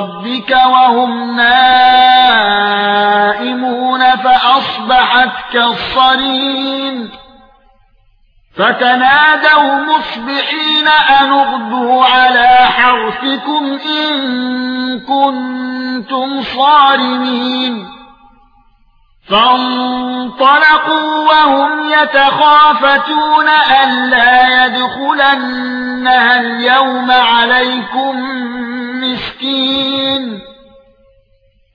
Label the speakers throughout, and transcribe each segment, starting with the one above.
Speaker 1: ربك وهم نائمون فأصبحت كالصريم. فتنادوا مصبحين أن اغدوا على حرثكم إن كنتم صارمين. فانطلقوا وهم يتخافتون ألا يدخلنها اليوم عليكم مسكين.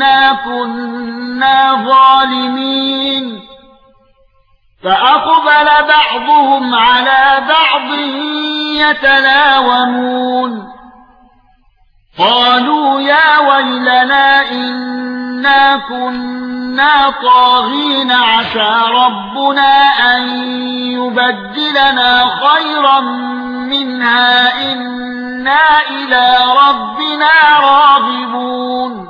Speaker 1: إنا كنا ظالمين فأقبل بعضهم على بعض يتلاومون قالوا يا ويلنا إنا كنا طاغين عسى ربنا أن يبدلنا خيرا منها إنا إلى ربنا راغبون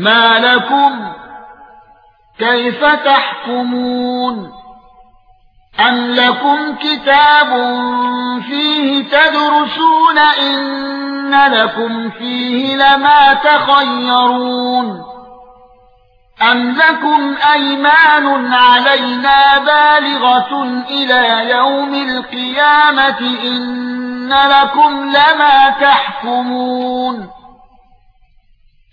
Speaker 1: ما لكم كيف تحكمون أَمْ لَكُمْ كِتَابٌ فِيهِ تَدْرُسُونَ إِنَّ لَكُمْ فِيهِ لَمَا تَخَيَّرُونَ أَمْ لَكُمْ أَيْمَانٌ عَلَيْنَا بَالِغَةٌ إِلَى يَوْمِ الْقِيَامَةِ إِنَّ لَكُمْ لَمَا تَحْكُمُونَ